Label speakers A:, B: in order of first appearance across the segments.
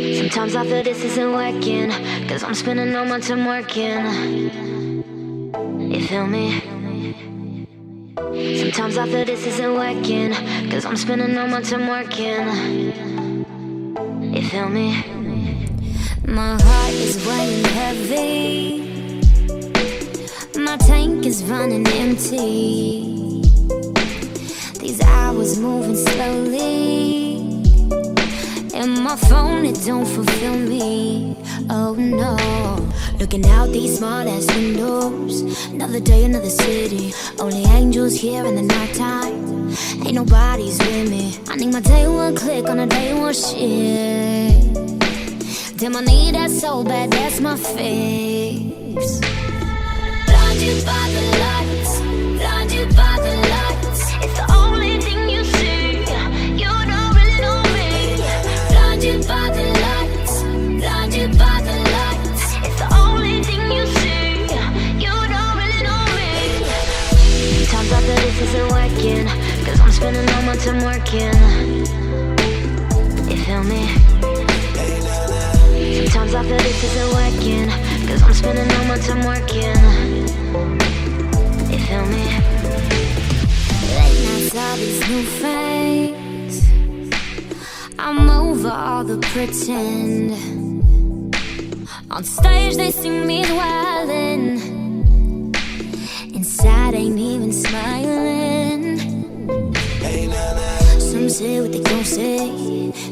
A: Sometimes I feel this isn't working, cause I'm spending all my time working. You feel me? Sometimes I feel this isn't working, cause I'm spending all my time working. You feel me?
B: My heart is weighing heavy. My tank is running empty. These hours moving slowly. And my phone, it don't fulfill me. Oh no. Looking out these small ass windows. Another day, another city. Only angels here in the nighttime. Ain't nobody's with me. I need my day one click on a day one shit. Damn, I need that so bad, that's my face. Blinded by the
A: I'm my time working. You feel me? Sometimes I feel this isn't working, cause I'm spending all my time working. You feel me?
B: Late nights, all these new faces. I'm over all the pretend. On stage, they see me dwelling.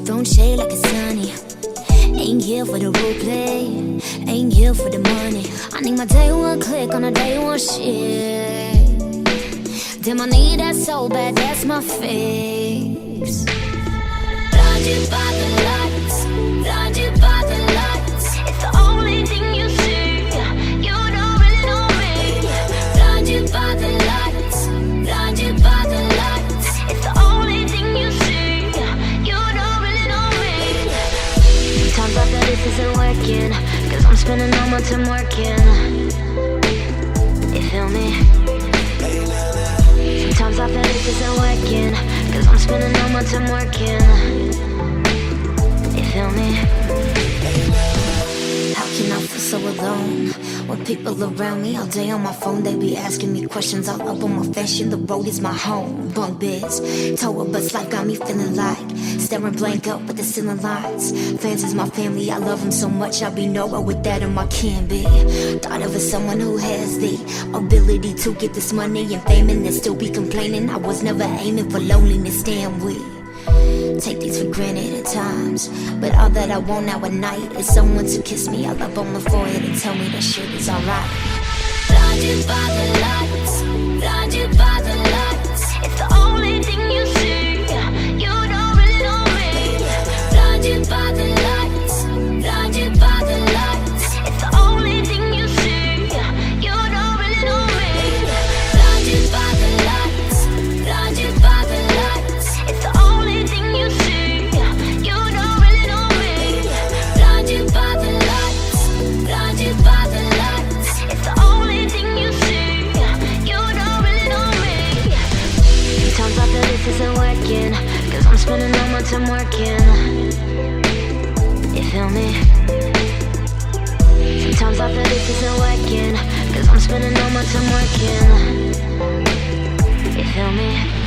B: Throwing shade like it's sunny. Ain't here for the role play. Ain't here for the money. I need my day one click on a day one shit. Damn, I need that so bad, that's my face. Blinded by
A: isn't working, cause I'm spending all my time working. You feel me? Sometimes I feel this isn't working, cause I'm spending all my time working. You feel me?
B: How can I feel so alone? When people around me all day on my phone, they be asking me questions all up on my fashion. The road is my home. Bunk beds, tour bus life got me feeling like staring blank up at the ceiling lights. Fans is my family, I love them so much. I'll be nowhere without them, I can't be. Thought of as someone who has the ability to get this money and fame and then still be complaining. I was never aiming for loneliness, damn we. Take these for granted at times. But all that I want now at night is someone to kiss me all love on my forehead and tell me that shit is alright. Blinded by the lights, blinded by the lights.
A: Spending all my time working. You feel me? Sometimes I feel this isn't working, cause I'm spending all my time working. You feel me?